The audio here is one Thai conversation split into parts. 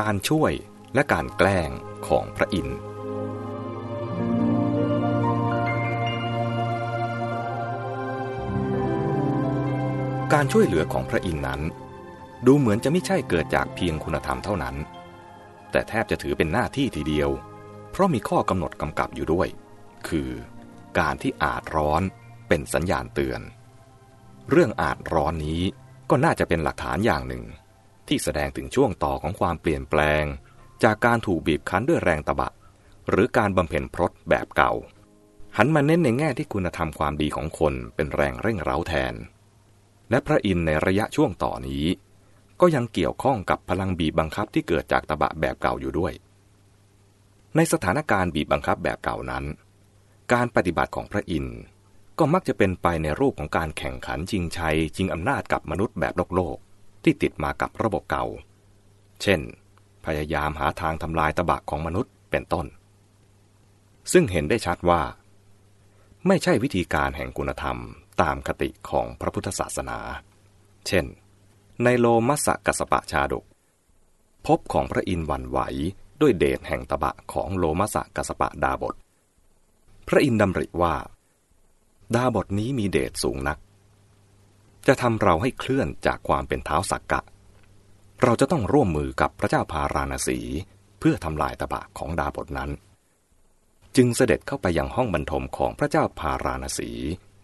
การช่วยและการแกล้งของพระอินทร์การช่วยเหลือของพระอินทร์นั้น ดูเหมือนจะไม่ใช่เกิดจากเพียงคุณธรรมเท่านั้น แต่แทบจะถือเป็นหน้าที่ทีเดียว เพราะมีข้อกำหนดกำกับอยู่ด้วย คือการที่อาจร้อนเป็นสัญญาณเตือน เรื่องอาจร้อนนี้ก็น่าจะเป็นหลักฐานอย่างหนึ่ง ที่แสดงถึงช่วงต่อของความเปลี่ยนแปลง จากการถูกบีบคั้นด้วยแรงตะบะ หรือการบำเพ็ญพรตแบบเก่า หันมาเน้นในแง่ที่คุณธรรมความดีของคนเป็นแรงเร่งเร้าแทน และพระอินทร์ในระยะช่วงต่อนี้ ก็ยังเกี่ยวข้องกับพลังบีบบังคับที่เกิดจากตะบะแบบเก่าอยู่ด้วย ในสถานการณ์บีบบังคับแบบเก่านั้น การปฏิบัติของพระอินทร์ก็มักจะเป็นไปในรูปของการแข่งขันชิงชัยชิงอำนาจกับมนุษย์แบบโลกโลก ที่ติดมากับระบบเก่า เช่น พยายามหาทางทำลายตะบะของมนุษย์เป็นต้น ซึ่งเห็นได้ชัดว่า ไม่ใช่วิธีการแห่งคุณธรรมตามคติของพระพุทธศาสนา เช่น ในโลมัสสกัสปะชาดก พบของพระอินทร์วันไหวด้วยเดชแห่งตะบะของโลมัสสกัสปะดาบท พระอินทร์ดำริว่า ดาบทนี้มีเดชสูงนัก จะทำเราให้เคลื่อนจากความเป็นเท้าสักกะ เราจะต้องร่วมมือกับพระเจ้าพาราณสี เพื่อทำลายตบะของดาบทนั้น จึงเสด็จเข้าไปยังห้องบรรทมของพระเจ้าพาราณสี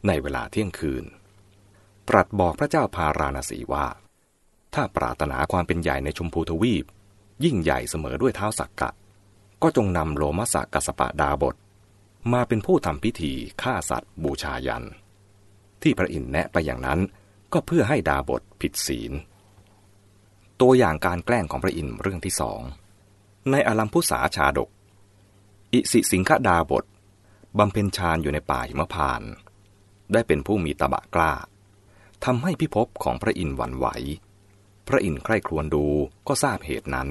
ในเวลาเที่ยงคืน ตรัสบอกพระเจ้าพาราณสีว่า ถ้าปรารถนาความเป็นใหญ่ในชมพูทวีป ยิ่งใหญ่เสมอด้วยเท้าสักกะ ก็จงนำโลมาสักกสปะดาบท มาเป็นผู้ทำพิธีฆ่าสัตว์บูชายัน ที่พระอินทร์แนะไปอย่างนั้น ก็เพื่อให้ดาบทผิดศีล ตัวอย่างการแกล้งของพระอินทร์เรื่องที่สอง ในอลัมพุสาชาดก อิสิสิงคดาบทบำเพ็ญฌานอยู่ในป่าหิมพาน ได้เป็นผู้มีตบะกล้าทำให้พิภพของพระอินทร์หวั่นไหว พระอินทร์ใคร่ครวญดูก็ทราบเหตุนั้น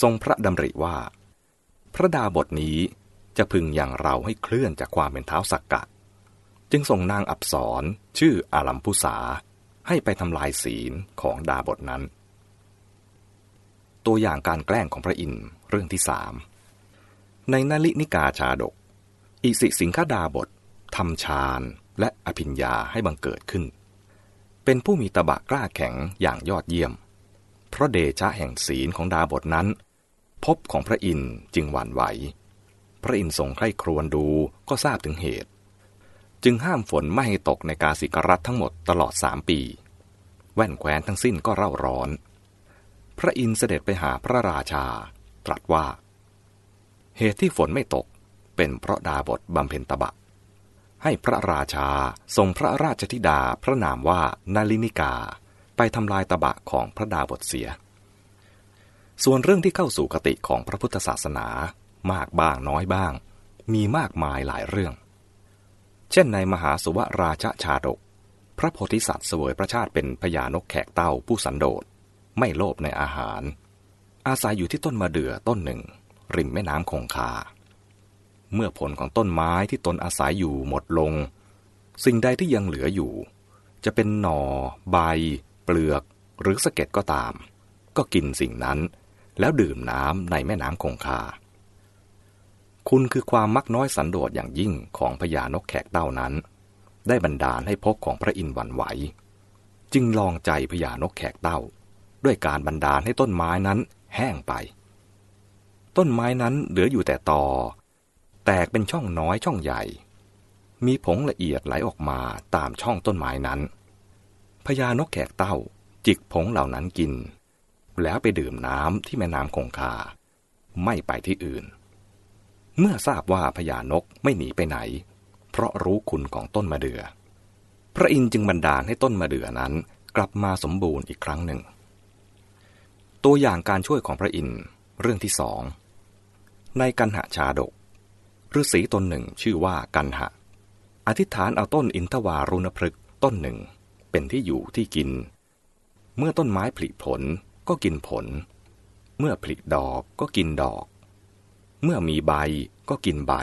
ทรงพระดำริว่า พระดาบทนี้จะพึงอย่างเราให้เคลื่อนจากความเป็นเท้าสักกะ จึงส่งนางอับสรชื่ออาลัมพุสา ให้ไปทำลายศีลของดาบทนั้น ตัวอย่างการแกล้งของพระอินทร์เรื่องที่สามในนลินิกาชาดก อิสิสิงคดาบททำฌานและอภิญญาให้บังเกิดขึ้น เป็นผู้มีตบะกล้าแข็งอย่างยอดเยี่ยม เพราะเดชะแห่งศีลของดาบทนั้น พบของพระอินทร์จึงหวั่นไหว พระอินทร์ทรงใคร่ครวญดูก็ทราบถึงเหตุ จึงห้ามฝนไม่ให้ตกในกาสิกรัฐทั้งหมดตลอดสามปี แว่นแคว้นทั้งสิ้นก็เร่าร้อน พระอินเสด็จไปหาพระราชา ตรัสว่า เหตุที่ฝนไม่ตกเป็นเพราะดาบทบำเพ็ญตบะ ให้พระราชาทรงพระราชธิดาพระนามว่านาลินิกาไปทำลายตบะของพระดาบทเสีย ส่วนเรื่องที่เข้าสู่กติของพระพุทธศาสนามากบ้างน้อยบ้าง มีมากมายหลายเรื่อง เช่นในมหาสุวราชชาดก พระโพธิสัตว์เสวยพระชาติเป็นพญานกแขกเต้าผู้สันโดษ ไม่โลภในอาหาร อาศัยอยู่ที่ต้นมะเดื่อต้นหนึ่ง ริมแม่น้ำคงคา เมื่อผลของต้นไม้ที่ตนอาศัยอยู่หมดลง สิ่งใดที่ยังเหลืออยู่ จะเป็นหนอ่อ ใบ เปลือก หรือสะเก็ดก็ตาม ก็กินสิ่งนั้น แล้วดื่มน้ำในแม่น้ำคงคา คุณคือความมักน้อยสันโดษอย่างยิ่งของพญานกแขกเต้านั้น ได้บันดาลให้พกของพระอินทร์หวั่นไหว จึงลองใจพญานกแขกเต้า ด้วยการบันดาลให้ต้นไม้นั้นแห้งไป ต้นไม้นั้นเหลืออยู่แต่ตอ แตกเป็นช่องน้อยช่องใหญ่ มีผงละเอียดไหลออกมาตามช่องต้นไม้นั้นพญานกแขกเต้าจิกผงเหล่านั้นกิน แล้วไปดื่มน้ำที่แม่น้ำคงคา ไม่ไปที่อื่น เมื่อทราบว่าพญานกไม่หนีไปไหน เพราะรู้คุณของต้นมะเดือ่อพระอินทร์จึงบันดาลให้ต้นมะเดื่อนั้น กลับมาสมบูรณ์อีกครั้งหนึ่ง ตัวอย่างการช่วยของพระอินทร์เรื่องที่สองในกันหะชาดกฤาษีตนหนึ่งชื่อว่ากันหะ อธิษฐานเอาต้นอินทวารุณพฤกต้นหนึ่ง เป็นที่อยู่ที่กิน เมื่อต้นไม้ผลิผลก็กินผล เมื่อผลิดอกก็กินดอก เมื่อมีใบก็กินใบ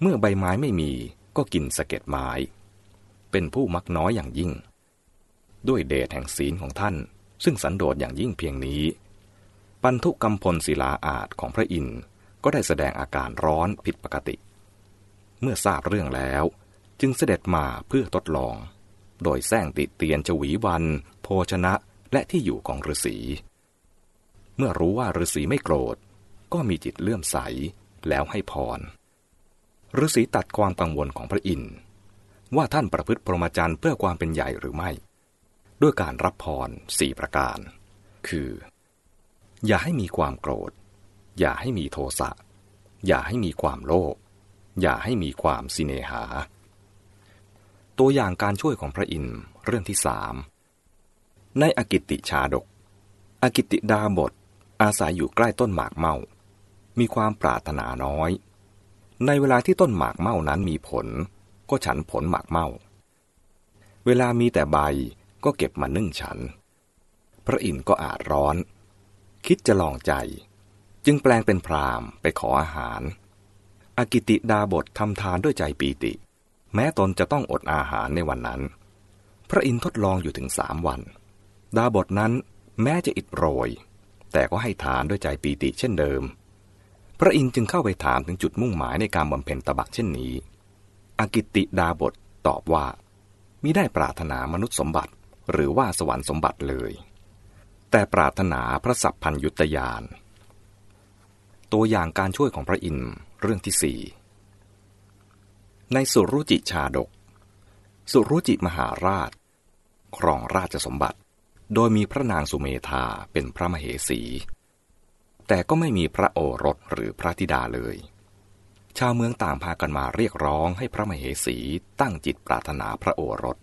เมื่อใบไม้ไม่มีก็กินสะเก็ดไม้ เป็นผู้มักน้อยอย่างยิ่ง ด้วยเดชแห่งศีลของท่าน ซึ่งสันโดษอย่างยิ่งเพียงนี้ ปันทุกรรมพลศิลาอาจของพระอินทร์ก็ได้แสดงอาการร้อนผิดปกติ เมื่อทราบเรื่องแล้วจึงเสด็จมาเพื่อทดลอง โดยแซงติเตียนจวีวัน โภชนะและที่อยู่ของฤาษี เมื่อรู้ว่าฤาษีไม่โกรธ ก็มีจิตเลื่อมใสแล้วให้พรฤาษีตัดความกังวลของพระอินทร์ว่าท่านประพฤติพรหมจรรย์เพื่อความเป็นใหญ่หรือไม่ ด้วยการรับพรสี่ประการ คือ อย่าให้มีความโกรธ อย่าให้มีโทสะ อย่าให้มีความโลภ อย่าให้มีความสิเนหา ตัวอย่างการช่วยของพระอินทร์เรื่องที่สามในอกิติชาดก อกิติดาบทอาศัยอยู่ใกล้ต้นหมากเมา มีความปรารถนาน้อย ในเวลาที่ต้นหมากเม่านั้นมีผล ก็ฉันผลหมากเม่า เวลามีแต่ใบก็เก็บมานึ่งฉัน พระอินทร์ก็อาจร้อน คิดจะลองใจ จึงแปลงเป็นพรามไปขออาหาร อากิติดาบททำทานด้วยใจปีติ แม้ตนจะต้องอดอาหารในวันนั้น พระอินทร์ทดลองอยู่ถึงสามวัน ดาบทนั้นแม้จะอิดโรย แต่ก็ให้ทานด้วยใจปีติเช่นเดิม พระอินทร์จึงเข้าไปถามถึงจุดมุ่งหมายในการบำเพ็ญตบะเช่นนี้ อากิติดาบทตอบว่ามิได้ปรารถนามนุษย์สมบัติหรือว่าสวรรค์สมบัติเลย แต่ปรารถนาพระสัพพัญยุตยาน ตัวอย่างการช่วยของพระอินทร์เรื่องที่สี่ในสุรุจิชาดก สุรุจิมหาราช ครองราชสมบัติ โดยมีพระนางสุเมธาเป็นพระมเหสี แต่ก็ไม่มีพระโอรสหรือพระธิดาเลย ชาวเมืองต่างพากันมาเรียกร้องให้พระมเหสีตั้งจิตปรารถนาพระโอรส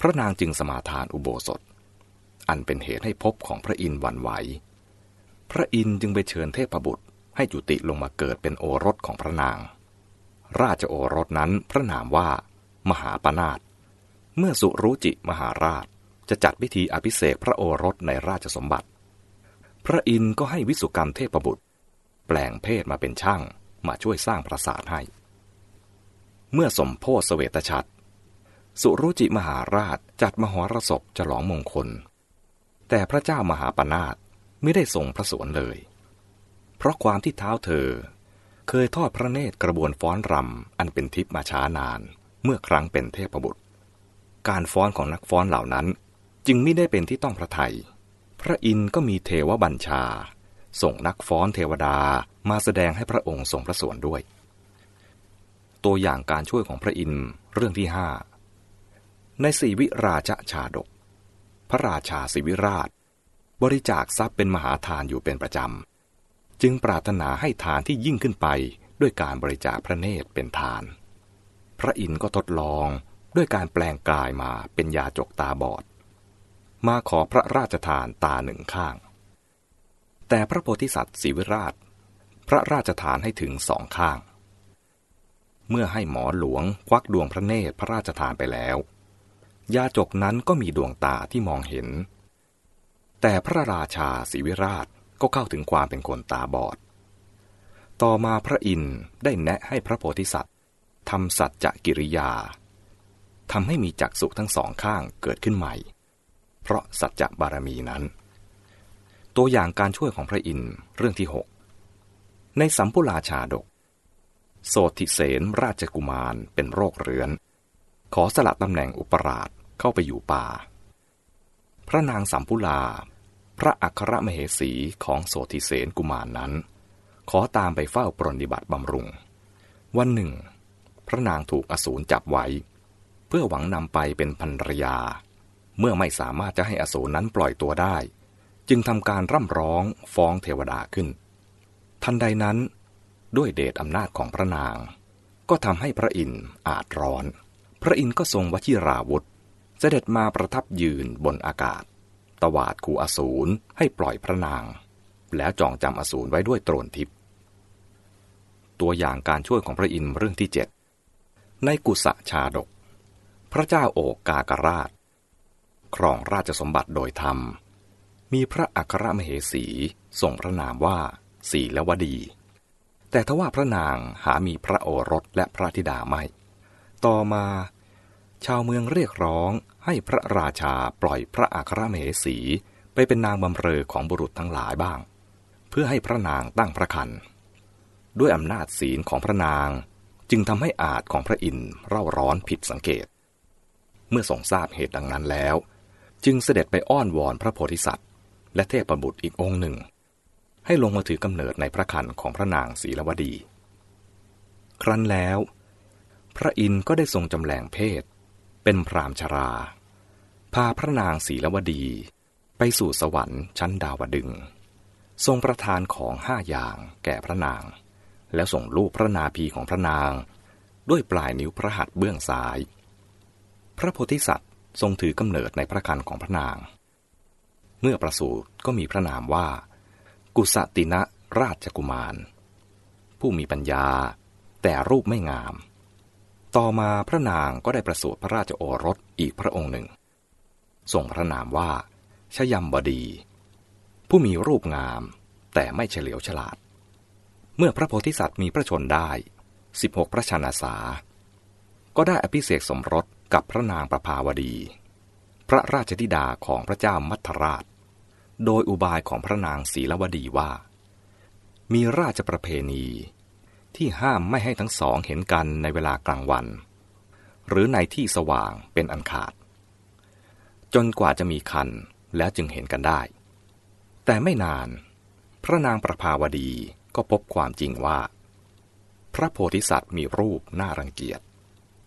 พระนางจึงสมาทานอุโบสถ อันเป็นเหตุให้พบของพระอินทร์วันไหว พระอินทร์จึงไปเชิญเทพบุตรให้จุติลงมาเกิดเป็นโอรสของพระนาง ราชโอรสนั้นพระนามว่า มหาปนาตเมื่อสุรุจิมหาราชจะจัดพิธีอภิเษกพระโอรสในราชสมบัติ พระอินทร์ก็ให้วิสุกรรมเทพบุตร แปลงเพศมาเป็นช่างมาช่วยสร้างปราสาทให้ เมื่อสมโพธสเวตฉัตรสุรุจิมหาราชจัดมหรสพฉลองมงคล แต่พระเจ้ามหาปนาตไม่ได้ทรงพระสวนเลย เพราะความที่เท้าเธอ เคยทอดพระเนตรกระบวนฟ้อนรำอันเป็นทิพมาช้านานเมื่อครั้งเป็นเทพบุตร การฟ้อนของนักฟ้อนเหล่านั้นจึงไม่ได้เป็นที่ต้องพระไทย พระอินทร์ก็มีเทวบัญชา ส่งนักฟ้อนเทวดามาแสดงให้พระองค์ทรงพระสวนด้วย ตัวอย่างการช่วยของพระอินทร์เรื่องที่ห้าในสีวิราชชาดก พระราชาสิวิราช บริจาคทรัพย์เป็นมหาทานอยู่เป็นประจำ จึงปรารถนาให้ทานที่ยิ่งขึ้นไปด้วยการบริจาคพระเนตรเป็นทาน พระอินทร์ก็ทดลองด้วยการแปลงกายมาเป็นยาจกตาบอด มาขอพระราชทานตาหนึ่งข้าง แต่พระโพธิสัตว์ศิวิราช พระราชทานให้ถึงสองข้าง เมื่อให้หมอหลวงควักดวงพระเนตรพระราชทานไปแล้ว ยาจกนั้นก็มีดวงตาที่มองเห็น แต่พระราชาศิวิราชก็เข้าถึงความเป็นคนตาบอด ต่อมาพระอินทร์ได้แนะให้พระโพธิสัตว์ทำสัจจกิริยาทำให้มีจักษุทั้งสองข้างเกิดขึ้นใหม่ เพราะสัจจะบารมีนั้น ตัวอย่างการช่วยของพระอินทร์เรื่องที่หกในสัมพุราชาดก โสติเสนราชกุมารเป็นโรคเรื้อน ขอสละตำแหน่งอุปราชเข้าไปอยู่ป่า พระนางสัมพุลา พระอัครมเหสีของโสติเสนกุมารนนั้น ขอตามไปเฝ้าปรนิบัติบำรุง วันหนึ่ง พระนางถูกอสูรจับไว้ เพื่อหวังนำไปเป็นภรรยา เมื่อไม่สามารถจะให้อสูรนั้นปล่อยตัวได้ จึงทำการร่ำร้องฟ้องเทวดาขึ้น ทันใดนั้น ด้วยเดชอำนาจของพระนาง ก็ทำให้พระอินทร์อาจร้อน พระอินทร์ก็ทรงวชิราวุธ เสด็จมาประทับยืนบนอากาศ ตวาดขู่อสูรให้ปล่อยพระนาง แล้วจองจำอสูรไว้ด้วยตรนทิพย์ตัวอย่างการช่วยของพระอินทร์เรื่องที่เจ็ดในกุศชาดก พระเจ้าโอกกากราช ครองราชสมบัติโดยธรรม มีพระอัครมเหสีส่งพระนามว่าสีลวดี แต่ทว่าพระนางหามีพระโอรสและพระธิดาไม่ ต่อมา ชาวเมืองเรียกร้องให้พระราชาปล่อยพระอัครมเหสีไปเป็นนางบำเรอของบุรุษทั้งหลายบ้าง เพื่อให้พระนางตั้งพระคันด้วยอำนาจศีลของพระนางจึงทำให้อาจของพระอินทร์เร่าร้อนผิดสังเกต เมื่อทรงทราบเหตุดังนั้นแล้ว จึงเสด็จไปอ้อนวอนพระโพธิสัตว์ และเทพบุตรอีกองค์หนึ่ง ให้ลงมาถือกำเนิดในพระคันของพระนางศีลวดี ครั้นแล้ว พระอินทร์ก็ได้ทรงจำแรงเพศ เป็นพรามชรา พาพระนางศีลวดี ไปสู่สวรรค์ชั้นดาวดึง ทรงประทานของห้าอย่างแก่พระนาง แล้วส่งลูกพระนาภีของพระนาง ด้วยปลายนิ้วพระหัตถ์เบื้องซ้าย พระโพธิสัตว์ ทรงถือกำเนิดในพระคันของพระนาง เมื่อประสูติก็มีพระนามว่า กุสตินะราชกุมาร ผู้มีปัญญาแต่รูปไม่งาม ต่อมาพระนางก็ได้ประสูติพระราชโอรสอีกพระองค์หนึ่งส่งพระนามว่า ชยัมบดี ผู้มีรูปงามแต่ไม่เฉลียวฉลาด เมื่อพระโพธิสัตว์มีพระชนได้ 16 พระชนษาก็ได้อภิเษกสมรส กับพระนางประภาวดี พระราชธิดาของพระเจ้ามัทราช โดยอุบายของพระนางศีลวดีว่า มีราชประเพณีที่ห้ามไม่ให้ทั้งสองเห็นกันในเวลากลางวัน หรือในที่สว่างเป็นอันขาด จนกว่าจะมีคันแล้วจึงเห็นกันได้ แต่ไม่นาน พระนางประภาวดีก็พบความจริงว่า พระโพธิสัตว์มีรูปน่ารังเกียจ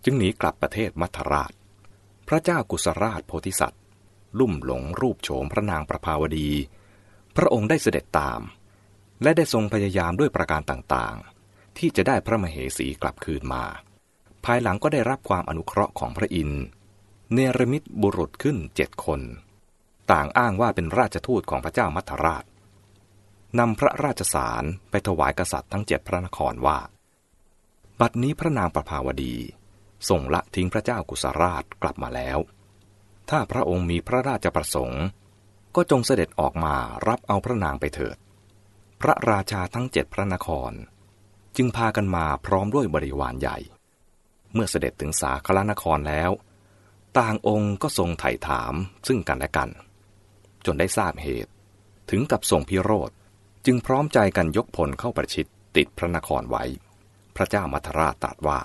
จึงหนีกลับประเทศมัทราช พระเจ้ากุสราชโพธิสัตว์ ลุ่มหลงรูปโฉมพระนางประภาวดี พระองค์ได้เสด็จตาม และได้ทรงพยายามด้วยประการต่างๆ ที่จะได้พระมเหสีกลับคืนมา ภายหลังก็ได้รับความอนุเคราะห์ของพระอินทร์เนรมิตบุรุษขึ้นเจ็ดคน ต่างอ้างว่าเป็นราชทูตของพระเจ้ามัทราชนำพระราชสารไปถวายกษัตริย์ทั้งเจ็ดพระนครว่า บัดนี้พระนางประภาวดี ส่งละทิ้งพระเจ้ากุสราชกลับมาแล้ว ถ้าพระองค์มีพระราชประสงค์ ก็จงเสด็จออกมารับเอาพระนางไปเถิด พระราชาทั้งเจ็ดพระนคร จึงพากันมาพร้อมด้วยบริวารใหญ่ เมื่อเสด็จถึงสาคลนครแล้ว ต่างองค์ก็ทรงไถ่ถามซึ่งกันและกัน จนได้ทราบเหตุ ถึงกับทรงพิโรธจึงพร้อมใจกันยกพลเข้าประชิดติดพระนครไว้ พระเจ้ามัทราชตรัสว่า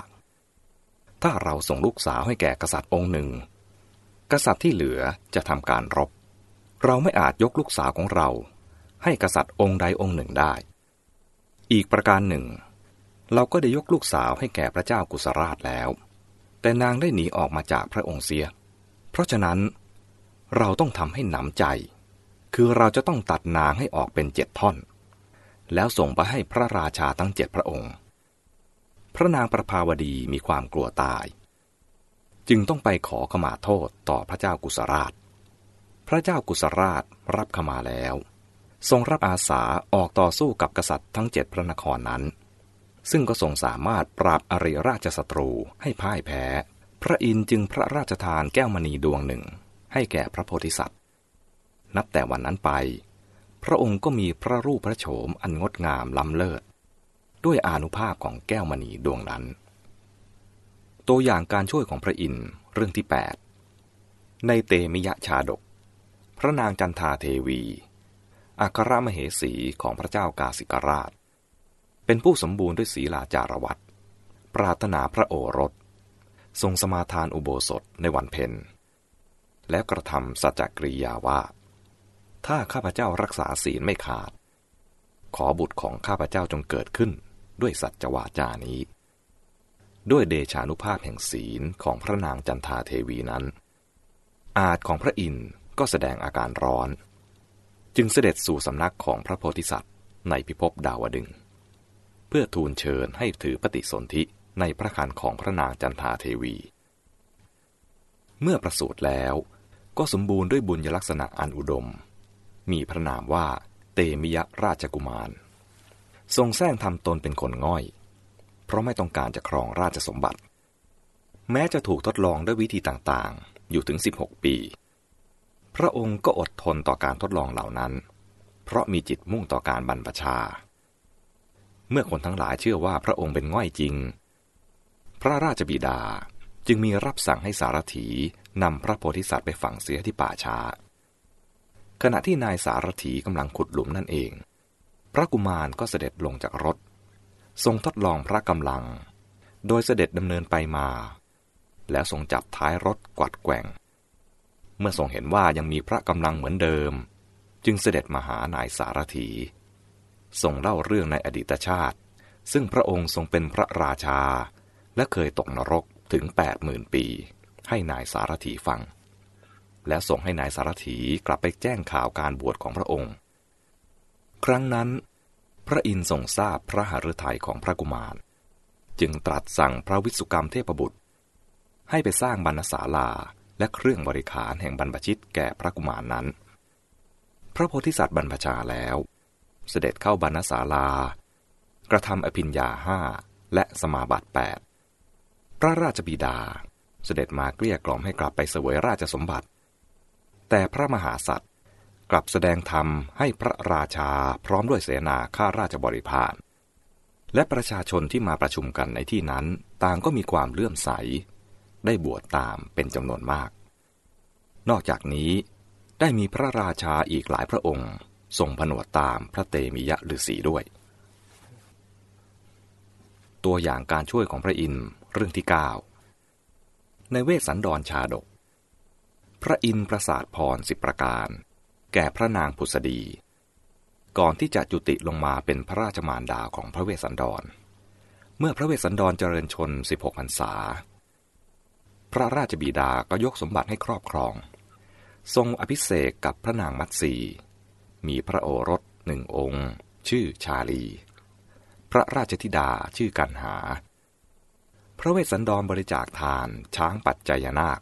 ถ้าเราส่งลูกสาวให้แก่กษัตริย์องค์หนึ่ง กษัตริย์ที่เหลือจะทำการรบ เราไม่อาจยกลูกสาวของเรา ให้กษัตริย์องค์ใดองค์หนึ่งได้ อีกประการหนึ่ง เราก็ได้ยกลูกสาวให้แก่พระเจ้ากุสราชแล้ว แต่นางได้หนีออกมาจากพระองค์เสีย เพราะฉะนั้น เราต้องทำให้หนำใจ คือเราจะต้องตัดนางให้ออกเป็นเจ็ดท่อน แล้วส่งไปให้พระราชาทั้งเจ็ดพระองค์ พระนางประภาวดีมีความกลัวตาย จึงต้องไปขอขมาโทษต่อพระเจ้ากุสราช พระเจ้ากุสราชรับขมาแล้ว ทรงรับอาสาออกต่อสู้กับกษัตริย์ทั้งเจ็ดพระนครนั้น ซึ่งก็ทรงสามารถปราบอริราชศัตรูให้พ่ายแพ้ พระอินทร์จึงพระราชทานแก้วมณีดวงหนึ่ง ให้แก่พระโพธิสัตว์ นับแต่วันนั้นไป พระองค์ก็มีพระรูปพระโฉมอันงดงามล้ำเลิศ ด้วยอนุภาพของแก้วมณีดวงนั้น ตัวอย่างการช่วยของพระอินทร์เรื่องที่ 8 ในเตมิยะชาดก พระนางจันทาเทวี อัครมเหสีของพระเจ้ากาสิกราช เป็นผู้สมบูรณ์ด้วยศีลาจารวัตปรารถนาพระโอรส ทรงสมาทานอุโบสถในวันเพ็ญและกระทำสัจจกริยาว่า ถ้าข้าพเจ้ารักษาศีลไม่ขาด ขอบุตรของข้าพเจ้าจงเกิดขึ้น ด้วยสัจวาจานี้ ด้วยเดชานุภาพแห่งศีลของพระนางจันทาเทวีนั้น อาจของพระอินทร์ก็แสดงอาการร้อน จึงเสด็จสู่สำนักของพระโพธิสัตว์ในพิภพดาวดึง เพื่อทูลเชิญให้ถือปฏิสนธิในพระคันของพระนางจันทาเทวี เมื่อประสูติแล้วก็สมบูรณ์ด้วยบุญยลักษณะอันอุดม มีพระนามว่าเตมิยะราชกุมาร ทรงแซงทำตนเป็นคนง่อย เพราะไม่ต้องการจะครองราชสมบัติ แม้จะถูกทดลองด้วยวิธีต่างๆ อยู่ถึง 16 ปี พระองค์ก็อดทนต่อการทดลองเหล่านั้น เพราะมีจิตมุ่งต่อการบรรพชา เมื่อคนทั้งหลายเชื่อว่าพระองค์เป็นง่อยจริง พระราชบิดาจึงมีรับสั่งให้สารถีนำพระโพธิสัตว์ไปฝังเสียที่ป่าช้า ขณะที่นายสารถีกำลังขุดหลุมนั่นเอง ระกุมารก็เสด็จลงจากรถ ทรงทดลองพระกำลัง โดยเสด็จดำเนินไปมา แล้วทรงจับท้ายรถกวัดแกว่ง เมื่อทรงเห็นว่ายังมีพระกำลังเหมือนเดิม จึงเสด็จมาหานายสารถีทรงเล่าเรื่องในอดีตชาติ ซึ่งพระองค์ทรงเป็นพระราชา และเคยตกนรกถึงแปดหมื่นปี ให้นายสารถีฟัง และส่งให้นายสารถีกลับไปแจ้งข่าวการบวชของพระองค์ ครั้งนั้น พระอินทร์ทรงทราบพระหฤทัยของพระกุมาร จึงตรัสสั่งพระวิสุกรรมเทพบุตร ให้ไปสร้างบรรณศาลาและเครื่องบริขารแห่งบรรพชิตแก่พระกุมารนนั้น พระโพธิสัตว์บรรพชาแล้ว เสด็จเข้าบรรณศาลา กระทำอภิญญาห้าและสมาบัติแปดพระราชบิดาเสด็จมาเกลี้ยกล่อมให้กลับไปเสวยราชสมบัติ แต่พระมหาสัตว์ กลับแสดงธรรมให้พระราชาพร้อมด้วยเสนาข้าราชบริพารและประชาชนที่มาประชุมกันในที่นั้น ต่างก็มีความเลื่อมใส ได้บวชตามเป็นจำนวนมาก นอกจากนี้ได้มีพระราชาอีกหลายพระองค์ทรงผนวดตามพระเตมียะฤาษีด้วย ตัวอย่างการช่วยของพระอินทร์เรื่องที่ 9 ในเวสสันดรชาดก พระอินทร์ประสาทพรสิบประการ แก่พระนางผุสดี ก่อนที่จะจุติลงมาเป็นพระราชมารดาของพระเวสสันดร เมื่อพระเวสสันดรเจริญชน 16พรรษา พระราชบิดาก็ยกสมบัติให้ครอบครอง ทรงอภิเษกกับพระนางมัตสี มีพระโอรสหนึ่งองค์ ชื่อชาลี พระราชธิดาชื่อกันหา พระเวสสันดรบริจาคทานช้างปัจจัยนาค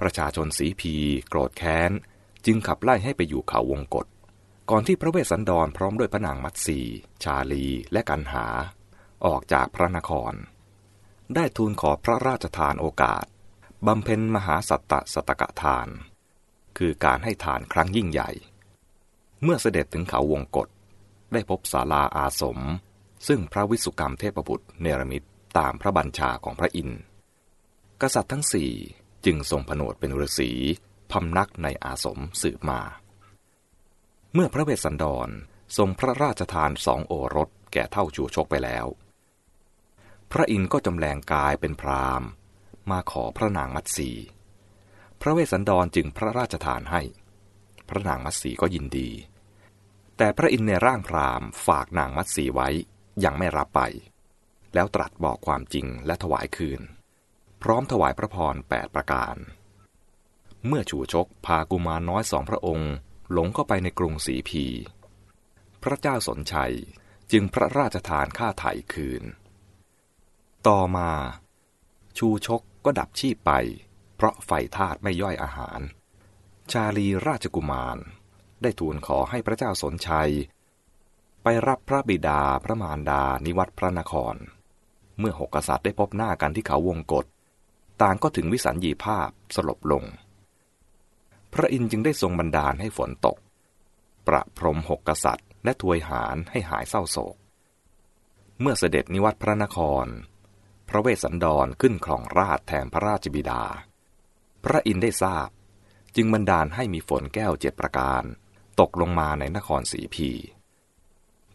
ประชาชนสีพี โกรธแค้น จึงขับไล่ให้ไปอยู่เขาวงกฏก่อนที่พระเวสสันดรพร้อมด้วยพระนางมัตสี ชาลีและกันหา ออกจากพระนคร ได้ทูลขอพระราชทานโอกาสบำเพ็ญมหาสัตตสตกะทาน คือการให้ทานครั้งยิ่งใหญ่ เมื่อเสด็จถึงเขาวงกฏได้พบศาลาอาสม ซึ่งพระวิสุกรรมเทพบุตรเนรมิตตามพระบัญชาของพระอินทร์ กษัตริย์ทั้งสี่จึงทรงผนวดเป็นฤาษี พำนักในอาสมสืบมา เมื่อพระเวสสันดรทรงพระราชทานสองโอรสแก่เท่าจูชกไปแล้ว พระอินทร์ก็จำแรงกายเป็นพรามมาขอพระนางมัตสี พระเวสสันดรจึงพระราชทานให้ พระนางมัตสีก็ยินดี แต่พระอินทร์ในร่างพรามฝากนางมัตสีไว้ยังไม่รับไป แล้วตรัสบอกความจริงและถวายคืน พร้อมถวายพระพรแปดประการ เมื่อชูชกพากุมารน้อยสองพระองค์ หลงเข้าไปในกรุงสีพี พระเจ้าสนชัยจึงพระราชทานค่าไถ่คืน ต่อมา ชูชกก็ดับชีพไป เพราะไฟธาตุไม่ย่อยอาหาร ชาลีราชกุมาร ได้ทูลขอให้พระเจ้าสนชัย ไปรับพระบิดาพระมารดานิวัตพระนคร เมื่อหกกษัตริย์ได้พบหน้ากันที่เขาวงกฏต่างก็ถึงวิสัญญีภาพสลบลง พระอินทร์จึงได้ทรงบันดาลให้ฝนตก ประพรมหกกษัตริย์ และทวยหารให้หายเศร้าโศก เมื่อเสด็จนิวัตพระนคร พระเวสสันดรขึ้นครองราชแทนพระราชบิดา พระอินทร์ได้ทราบ จึงบันดาลให้มีฝนแก้วเจ็ดประการ ตกลงมาในนครสีพี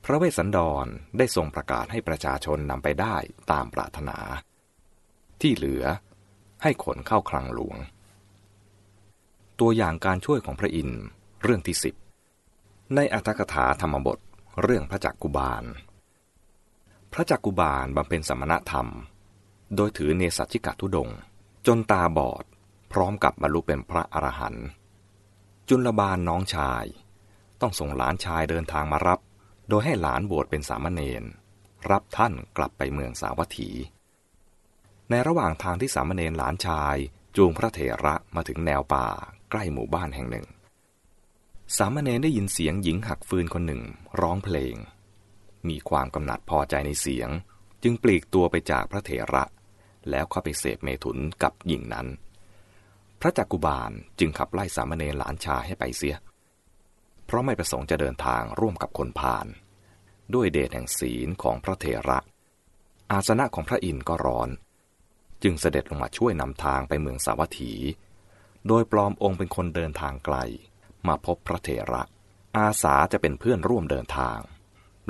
พระเวสสันดรได้ทรงประกาศให้ประชาชนนำไปได้ตามปรารถนา ที่เหลือให้ขนเข้าคลังหลวง ตัวอย่างการช่วยของพระอินทร์เรื่องที่สิบในอัตถกถาธรรมบทเรื่องพระจักกุบาล พระจักกุบาลบำเพ็ญสมณธรรม โดยถือเนสัจิกาทุดง จนตาบอด พร้อมกับบรรลุเป็นพระอรหันต์จุลบาลน้องชาย ต้องส่งหลานชายเดินทางมารับ โดยให้หลานบวชเป็นสามเณรรับท่านกลับไปเมืองสาวัตถี ในระหว่างทางที่สามเณรหลานชายจูงพระเถระมาถึงแนวป่า ใกล้หมู่บ้านแห่งหนึ่ง สามเณรได้ยินเสียงหญิงหักฟืนคนหนึ่ง ร้องเพลง มีความกำหนัดพอใจในเสียง จึงปลีกตัวไปจากพระเถระ แล้วเข้าไปเสพเมถุนกับหญิงนั้น พระจักกุบาลจึงขับไล่สามเณรหลานชายให้ไปเสีย เพราะไม่ประสงค์จะเดินทางร่วมกับคนพาลด้วยเดชแห่งศีลของพระเถระ อาสนะของพระอินทร์ก็ร้อน จึงเสด็จลงมาช่วยนำทางไปเมืองสาวัตถี โดยปลอมองค์เป็นคนเดินทางไกล มาพบพระเถระ อาสาจะเป็นเพื่อนร่วมเดินทาง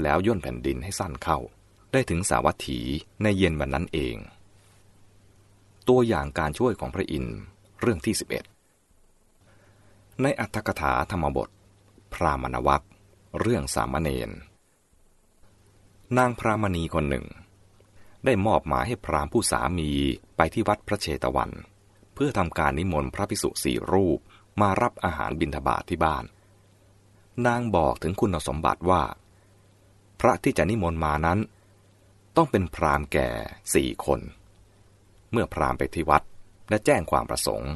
แล้วย่นแผ่นดินให้สั้นเข้า ได้ถึงสาวัตถีในเย็นวันนั้นเอง ตัวอย่างการช่วยของพระอินทร์เรื่องที่ 11 ในอัตถกถาธรรมบท พรามณวัคเรื่องสามเณรนางพรามณีคนหนึ่ง ได้มอบหมายให้พรามผู้สามีไปที่วัดพระเชตวันเเพื่อทำการนิมนต์พระภิกษุสี่รูปมารับอาหารบิณฑบาตทที่บ้าน นางบอกถึงคุณสมบัติว่า พระที่จะนิมนต์มานั้น ต้องเป็นพรามแก่สี่คน เมื่อพรามไปที่วัดและแจ้งความประสงค์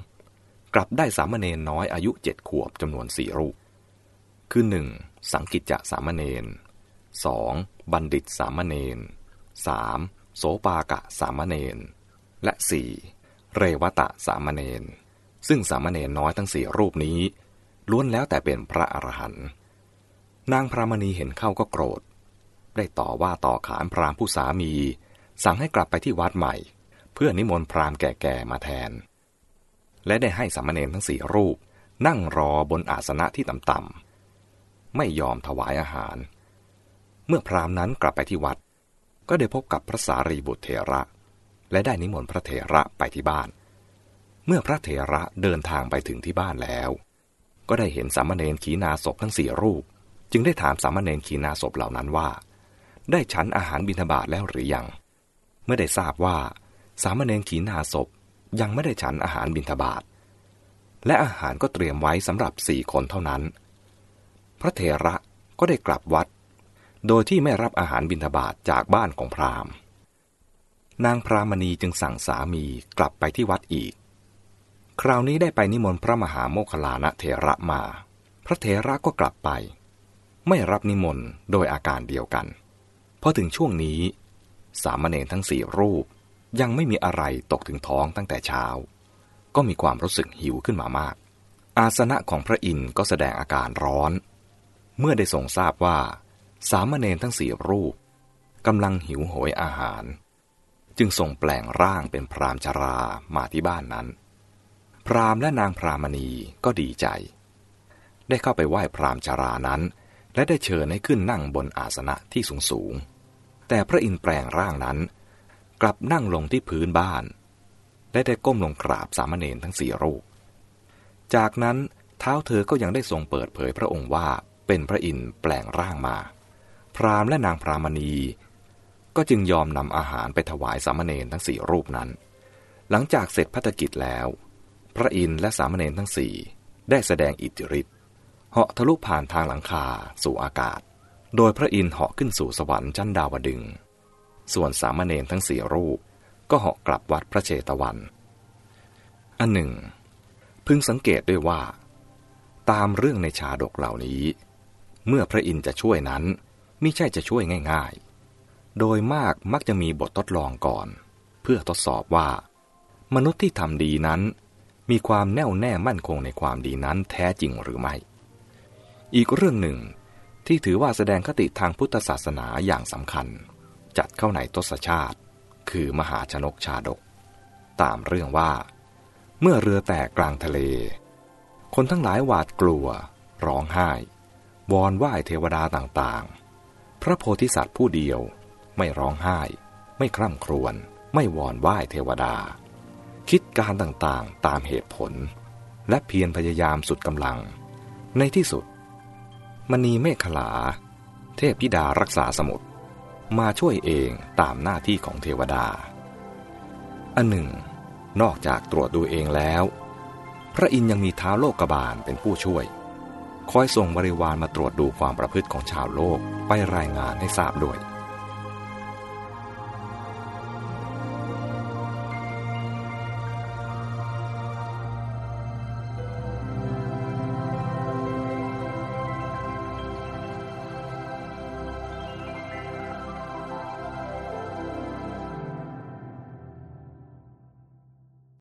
กลับได้สามเณรน้อยอายุเจ็ดขวบจำนวนสี่รูป คือหนึ่งสังกิจจะสามเณรสองบัณฑิตสามเณรสามโสปากะสามเณรและสี่ เรวตะสามเณรซึ่งสามเณรน้อยทั้งสี่รูปนี้ ล้วนแล้วแต่เป็นพระอรหันต์นางพระมณีเห็นเข้าก็โกรธ ได้ต่อว่าต่อขานพรามผู้สามี สั่งให้กลับไปที่วัดใหม่ เพื่อนิมนต์พรามแก่ๆมาแทน และได้ให้สามเณรทั้งสี่รูป นั่งรอบนอาสนะที่ต่ำๆไม่ยอมถวายอาหาร เมื่อพรามนั้นกลับไปที่วัด ก็ได้พบกับพระสารีบุตรเถระ และได้นิมนต์พระเถระไปที่บ้าน เมื่อพระเถระเดินทางไปถึงที่บ้านแล้ว ก็ได้เห็นสามเณรขีนาศพทั้งสี่รูป จึงได้ถามสามเณรขีนาศพเหล่านั้นว่า ได้ฉันอาหารบิณฑบาตแล้วหรือยัง เมื่อได้ทราบว่า สามเณรขีนาศพยังไม่ได้ฉันอาหารบิณฑบาตและอาหารก็เตรียมไว้สำหรับสี่คนเท่านั้น พระเถระก็ได้กลับวัด โดยที่ไม่รับอาหารบิณฑบาตจากบ้านของพราหมณ์ นางพรามณีจึงสั่งสามีกลับไปที่วัดอีก คราวนี้ได้ไปนิมนต์พระมหาโมคลานะเถระมา พระเถระก็กลับไป ไม่รับนิมนต์โดยอาการเดียวกันพอถึงช่วงนี้ สามเณรทั้งสี่รูปยังไม่มีอะไรตกถึงท้องตั้งแต่เช้า ก็มีความรู้สึกหิวขึ้นมามาก อาสนะของพระอินทร์ก็แสดงอาการร้อน เมื่อได้ทรงทราบว่า สามเณรทั้งสี่รูปกำลังหิวโหยอาหาร จึงทรงแปลงร่างเป็นพรามชรามาที่บ้านนั้น พรามและนางพรามณีก็ดีใจ ได้เข้าไปไหว้พรามชารานั้น และได้เชิญให้ขึ้นนั่งบนอาสนะที่สูงสูง แต่พระอินแปลงร่างนั้น กลับนั่งลงที่พื้นบ้าน และได้ก้มลงกราบสามเณรทั้งสี่รูป จากนั้นเท้าเธอก็ยังได้ทรงเปิดเผยพระองค์ว่าเป็นพระอินแปลงร่างมา พรามและนางพรามณี ก็จึงยอมนำอาหารไปถวายสามเณรทั้งสี่รูปนั้น หลังจากเสร็จพัฒกิจแล้ว พระอินทร์และสามเณรทั้งสี่ได้แสดงอิทธิฤทธิ์เหาะทะลุผ่านทางหลังคาสู่อากาศ โดยพระอินทร์เหาะขึ้นสู่สวรรค์ชั้นดาวดึง ส่วนสามเณรทั้งสี่รูป ก็เหาะกลับวัดพระเชตวัน อันหนึ่ง พึงสังเกตด้วยว่า ตามเรื่องในชาดกเหล่านี้ เมื่อพระอินทร์จะช่วยนั้นไม่ใช่จะช่วยง่าย ๆ โดยมากมักจะมีบททดลองก่อน เพื่อทดสอบว่า มนุษย์ที่ทำดีนั้น มีความแน่วแน่มั่นคงในความดีนั้นแท้จริงหรือไม่ อีกเรื่องหนึ่งที่ถือว่าแสดงคติทางพุทธศาสนาอย่างสำคัญ จัดเข้าในทศชาติ คือมหาชนกชาดก ตามเรื่องว่า เมื่อเรือแตกกลางทะเล คนทั้งหลายหวาดกลัว ร้องไห้วอนไหว้เทวดาต่างๆ พระโพธิสัตว์ผู้เดียว ไม่ร้องไห้ ไม่คร่ำครวญ ไม่วอนไหว้เทวดา คิดการต่างๆตามเหตุผล และเพียรพยายามสุดกำลัง ในที่สุด มณีเมฆขลา เทพธิดารักษาสมุทรมาช่วยเองตามหน้าที่ของเทวดา อันหนึ่ง นอกจากตรวจดูเองแล้ว พระอินยังมีเท้าโลกบาลเป็นผู้ช่วย คอยส่งบริวารมาตรวจดูความประพฤติของชาวโลกไปรายงานให้ทราบด้วย